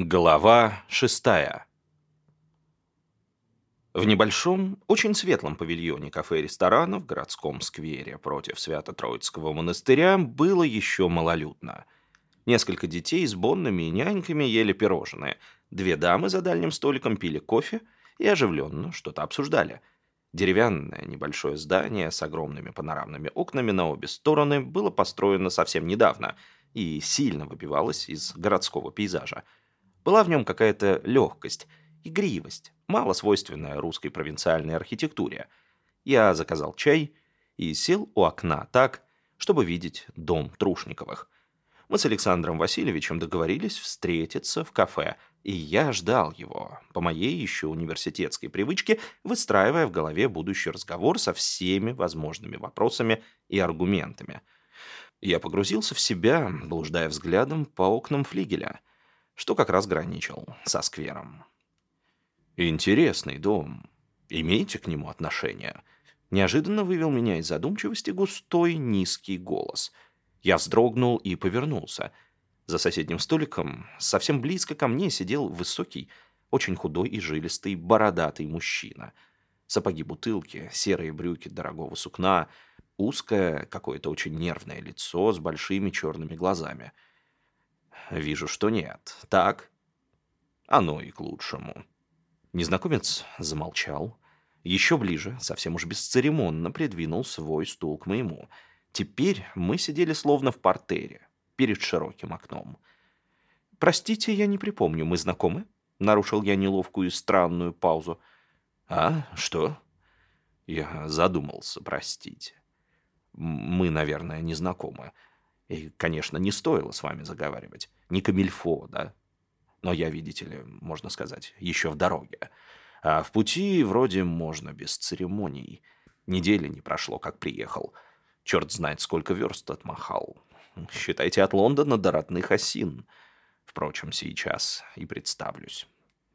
Глава шестая. В небольшом, очень светлом павильоне кафе-ресторана в городском сквере против Свято-Троицкого монастыря было еще малолюдно. Несколько детей с бонными и няньками ели пирожные, две дамы за дальним столиком пили кофе и оживленно что-то обсуждали. Деревянное небольшое здание с огромными панорамными окнами на обе стороны было построено совсем недавно и сильно выбивалось из городского пейзажа – была в нем какая-то легкость, игривость, мало свойственная русской провинциальной архитектуре. Я заказал чай и сел у окна так, чтобы видеть дом Трушниковых. Мы с Александром Васильевичем договорились встретиться в кафе, и я ждал его, по моей еще университетской привычке, выстраивая в голове будущий разговор со всеми возможными вопросами и аргументами. Я погрузился в себя, блуждая взглядом по окнам флигеля что как раз граничил со сквером. «Интересный дом. Имеете к нему отношение?» Неожиданно вывел меня из задумчивости густой низкий голос. Я вздрогнул и повернулся. За соседним столиком, совсем близко ко мне, сидел высокий, очень худой и жилистый, бородатый мужчина. Сапоги-бутылки, серые брюки дорогого сукна, узкое, какое-то очень нервное лицо с большими черными глазами — Вижу, что нет. Так? Оно и к лучшему. Незнакомец замолчал. Еще ближе, совсем уж бесцеремонно, придвинул свой стул к моему. Теперь мы сидели словно в портере, перед широким окном. «Простите, я не припомню, мы знакомы?» Нарушил я неловкую и странную паузу. «А, что?» Я задумался, простите. Мы, наверное, не знакомы. И, конечно, не стоило с вами заговаривать. Не камильфо, да? Но я, видите ли, можно сказать, еще в дороге. А в пути вроде можно без церемоний. Недели не прошло, как приехал. Черт знает, сколько верст отмахал. Считайте, от Лондона до родных осин. Впрочем, сейчас и представлюсь.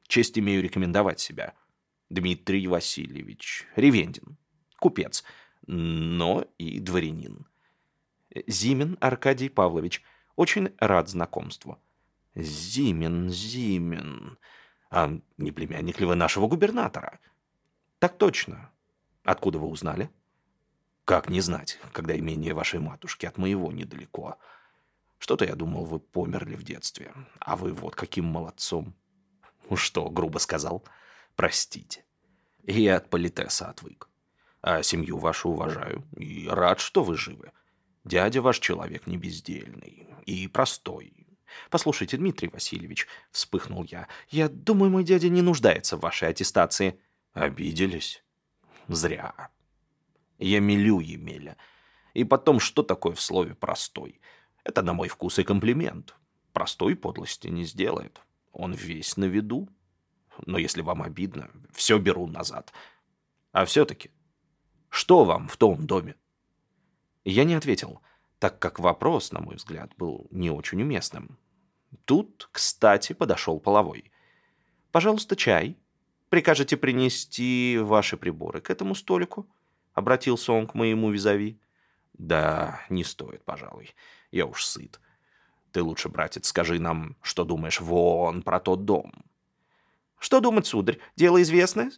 Честь имею рекомендовать себя. Дмитрий Васильевич Ревендин. Купец, но и дворянин. Зимин Аркадий Павлович. Очень рад знакомству». «Зимин, Зимин. А не племянник ли вы нашего губернатора?» «Так точно. Откуда вы узнали?» «Как не знать, когда имение вашей матушки от моего недалеко. Что-то я думал, вы померли в детстве. А вы вот каким молодцом». «Что, грубо сказал? Простите. Я от политеса отвык. А семью вашу уважаю и рад, что вы живы. Дядя ваш человек не бездельный и простой. Послушайте, Дмитрий Васильевич, вспыхнул я, я думаю, мой дядя не нуждается в вашей аттестации. Обиделись? Зря. Я милю Емеля. И потом, что такое в слове «простой»? Это, на мой вкус, и комплимент. Простой подлости не сделает. Он весь на виду. Но если вам обидно, все беру назад. А все-таки, что вам в том доме? Я не ответил, так как вопрос, на мой взгляд, был не очень уместным. Тут, кстати, подошел половой. «Пожалуйста, чай. Прикажете принести ваши приборы к этому столику?» Обратился он к моему визави. «Да, не стоит, пожалуй. Я уж сыт. Ты лучше, братец, скажи нам, что думаешь вон про тот дом». «Что думать, сударь? Дело известное?»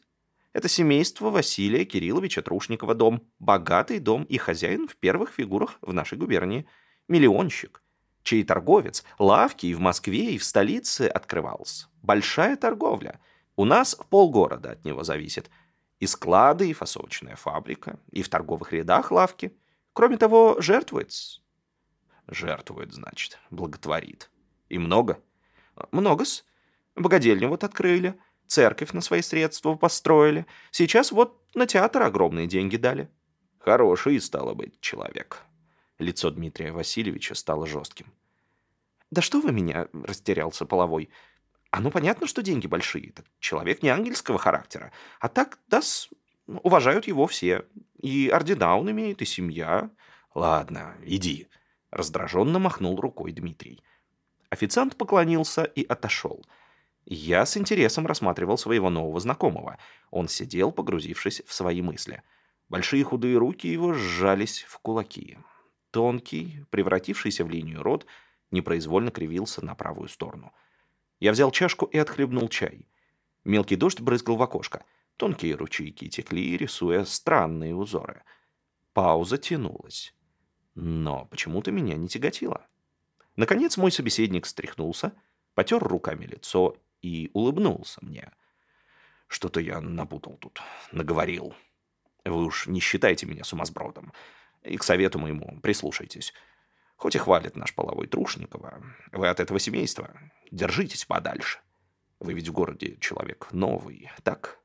Это семейство Василия Кирилловича Трушникова дом. Богатый дом и хозяин в первых фигурах в нашей губернии. Миллионщик, чей торговец, лавки и в Москве, и в столице открывался. Большая торговля. У нас полгорода от него зависит. И склады, и фасовочная фабрика, и в торговых рядах лавки. Кроме того, жертвует. Жертвует, значит, благотворит. И много? Много-с. Вот открыли. Церковь на свои средства построили. Сейчас вот на театр огромные деньги дали. Хороший, стало быть, человек. Лицо Дмитрия Васильевича стало жестким. «Да что вы меня?» – растерялся половой. «А ну понятно, что деньги большие. Так человек не ангельского характера. А так, да, уважают его все. И ордена он имеет, и семья. Ладно, иди». Раздраженно махнул рукой Дмитрий. Официант поклонился и отошел – я с интересом рассматривал своего нового знакомого. Он сидел, погрузившись в свои мысли. Большие худые руки его сжались в кулаки. Тонкий, превратившийся в линию рот, непроизвольно кривился на правую сторону. Я взял чашку и отхлебнул чай. Мелкий дождь брызгал в окошко. Тонкие ручейки текли, рисуя странные узоры. Пауза тянулась. Но почему-то меня не тяготило. Наконец мой собеседник встряхнулся, потер руками лицо и улыбнулся мне. Что-то я напутал тут, наговорил. Вы уж не считайте меня сумасбродом. И к совету моему прислушайтесь. Хоть и хвалит наш половой Трушникова, вы от этого семейства держитесь подальше. Вы ведь в городе человек новый, так?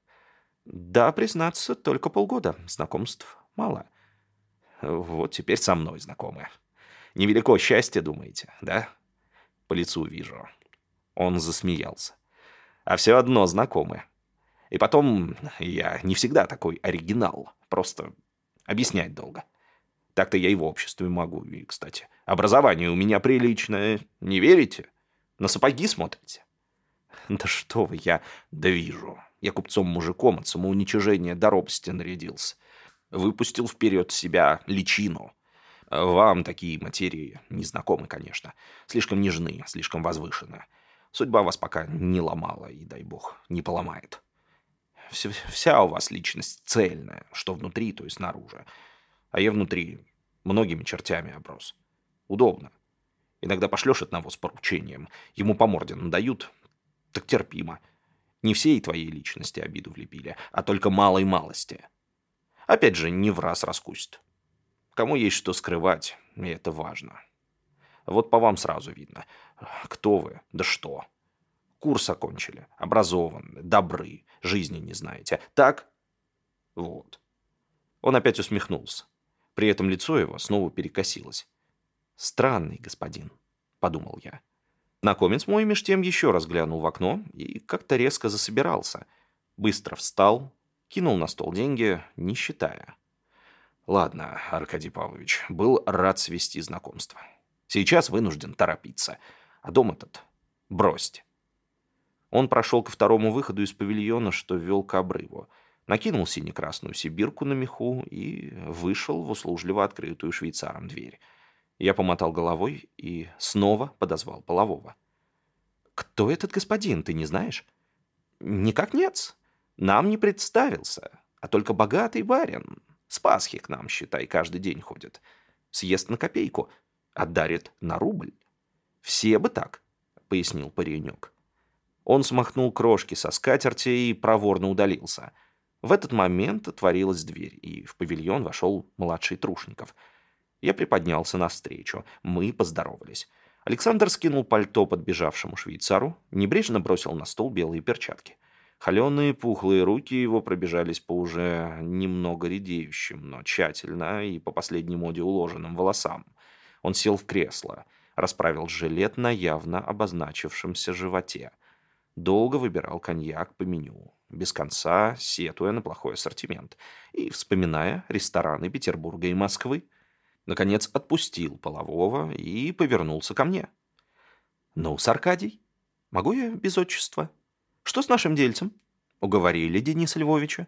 Да, признаться, только полгода. Знакомств мало. Вот теперь со мной знакомы. Невелико счастье, думаете, да? По лицу вижу. Он засмеялся. А все одно знакомы. И потом, я не всегда такой оригинал. Просто объяснять долго. Так-то я и в обществе могу. И, кстати, образование у меня приличное. Не верите? На сапоги смотрите? Да что вы, я да вижу. Я купцом-мужиком от самоуничижения до робости нарядился. Выпустил вперед себя личину. Вам такие материи не знакомы, конечно. Слишком нежны, слишком возвышены. Судьба вас пока не ломала, и, дай бог, не поломает. Вся у вас личность цельная, что внутри, то и снаружи. А я внутри многими чертями оброс. Удобно. Иногда пошлешь одного с поручением, ему по морде надают, так терпимо. Не всей твоей личности обиду влепили, а только малой малости. Опять же, не в раз раскусит. Кому есть что скрывать, и это важно. Вот по вам сразу видно, кто вы, да что. Курс окончили, образованы, добры, жизни не знаете. Так? Вот. Он опять усмехнулся. При этом лицо его снова перекосилось. «Странный господин», — подумал я. Знакомец мой меж тем еще раз глянул в окно и как-то резко засобирался. Быстро встал, кинул на стол деньги, не считая. Ладно, Аркадий Павлович, был рад свести знакомство. Сейчас вынужден торопиться. А дом этот бросьте. Он прошел ко второму выходу из павильона, что вел к обрыву. Накинул сине-красную сибирку на меху и вышел в услужливо открытую швейцаром дверь. Я помотал головой и снова подозвал полового. «Кто этот господин, ты не знаешь?» «Никак нет. Нам не представился, а только богатый барин. С Пасхи к нам, считай, каждый день ходит. Съест на копейку, отдарит на рубль. Все бы так», — пояснил паренек. Он смахнул крошки со скатерти и проворно удалился. В этот момент отворилась дверь, и в павильон вошел младший Трушников. Я приподнялся навстречу. Мы поздоровались. Александр скинул пальто подбежавшему швейцару, небрежно бросил на стол белые перчатки. Холеные пухлые руки его пробежались по уже немного редеющим, но тщательно и по последней моде уложенным волосам. Он сел в кресло, расправил жилет на явно обозначившемся животе долго выбирал коньяк по меню, без конца сетуя на плохой ассортимент и вспоминая рестораны Петербурга и Москвы. Наконец отпустил полового и повернулся ко мне. «Ну, с Аркадий, могу я без отчества? Что с нашим дельцем?» Уговорили Дениса Львовича.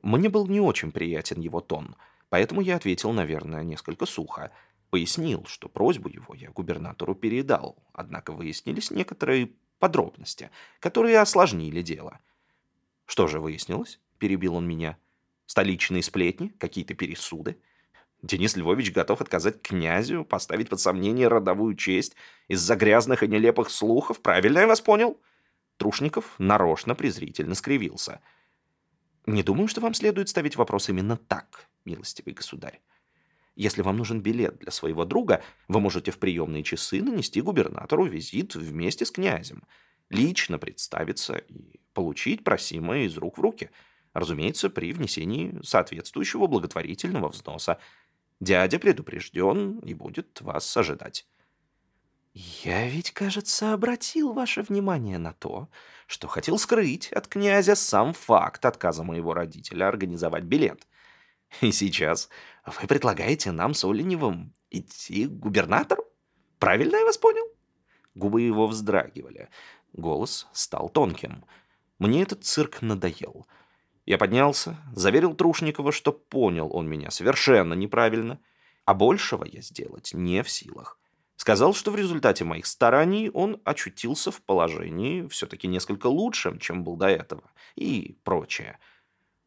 Мне был не очень приятен его тон, поэтому я ответил, наверное, несколько сухо. Пояснил, что просьбу его я губернатору передал, однако выяснились некоторые подробности, которые осложнили дело. «Что же выяснилось?» – перебил он меня. «Столичные сплетни? Какие-то пересуды?» Денис Львович готов отказать князю, поставить под сомнение родовую честь из-за грязных и нелепых слухов. Правильно я вас понял?» Трушников нарочно презрительно скривился. «Не думаю, что вам следует ставить вопрос именно так, милостивый государь. Если вам нужен билет для своего друга, вы можете в приемные часы нанести губернатору визит вместе с князем, лично представиться и получить просимое из рук в руки, разумеется, при внесении соответствующего благотворительного взноса. Дядя предупрежден и будет вас ожидать. «Я ведь, кажется, обратил ваше внимание на то, что хотел скрыть от князя сам факт отказа моего родителя организовать билет. И сейчас вы предлагаете нам с Оленевым идти к губернатору? Правильно я вас понял?» Губы его вздрагивали. Голос стал тонким. Мне этот цирк надоел. Я поднялся, заверил Трушникова, что понял он меня совершенно неправильно, а большего я сделать не в силах. Сказал, что в результате моих стараний он очутился в положении все-таки несколько лучшем, чем был до этого, и прочее.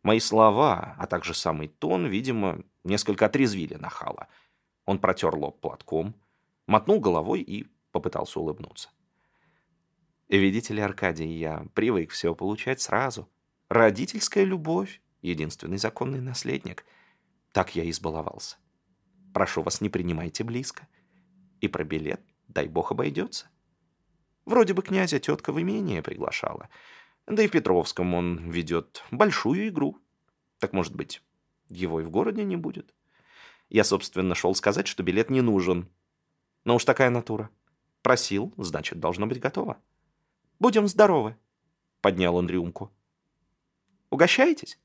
Мои слова, а также самый тон, видимо, несколько отрезвили нахала. Он протер лоб платком, мотнул головой и попытался улыбнуться. Видите ли, Аркадий, я привык все получать сразу. Родительская любовь, единственный законный наследник. Так я избаловался. Прошу вас, не принимайте близко. И про билет, дай бог, обойдется. Вроде бы князя тетка в имение приглашала. Да и в Петровском он ведет большую игру. Так, может быть, его и в городе не будет? Я, собственно, шел сказать, что билет не нужен. Но уж такая натура. Просил, значит, должно быть готово. Будем здоровы, — поднял он рюмку. Угощаетесь?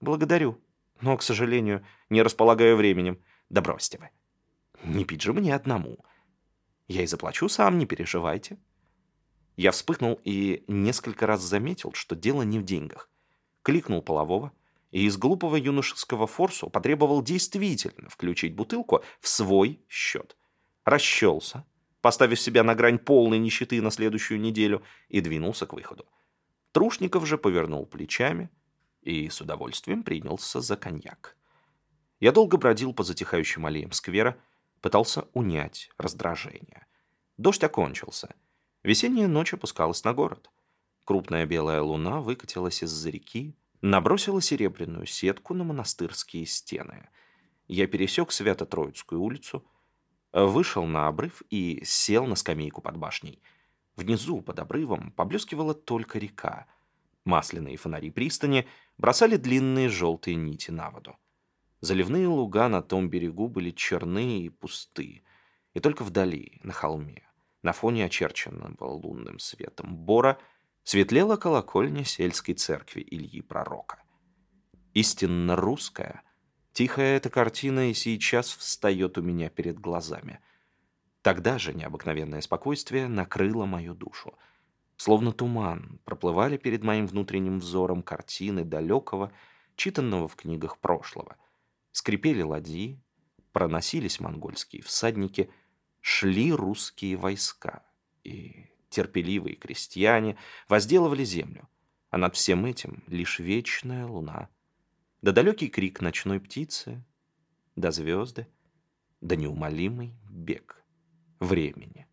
Благодарю, но, к сожалению, не располагаю временем. Да бросьте вы. Не пить же мне одному. Я и заплачу сам, не переживайте. Я вспыхнул и несколько раз заметил, что дело не в деньгах. Кликнул полового и из глупого юношеского форсу потребовал действительно включить бутылку в свой счет. Расчелся, поставив себя на грань полной нищеты на следующую неделю, и двинулся к выходу. Трушников же повернул плечами и с удовольствием принялся за коньяк. Я долго бродил по затихающим аллеям сквера, пытался унять раздражение. Дождь окончился. Весенняя ночь опускалась на город. Крупная белая луна выкатилась из-за реки, набросила серебряную сетку на монастырские стены. Я пересек Свято-Троицкую улицу, вышел на обрыв и сел на скамейку под башней. Внизу, под обрывом, поблескивала только река. Масляные фонари пристани бросали длинные желтые нити на воду. Заливные луга на том берегу были черны и пусты, и только вдали, на холме, на фоне очерченного лунным светом бора, светлела колокольня сельской церкви Ильи Пророка. Истинно русская, тихая эта картина и сейчас встает у меня перед глазами. Тогда же необыкновенное спокойствие накрыло мою душу. Словно туман проплывали перед моим внутренним взором картины далекого, читанного в книгах прошлого — Скрипели ладьи, проносились монгольские всадники, шли русские войска, и терпеливые крестьяне возделывали землю, а над всем этим лишь вечная луна, да далекий крик ночной птицы, да звезды, да неумолимый бег времени.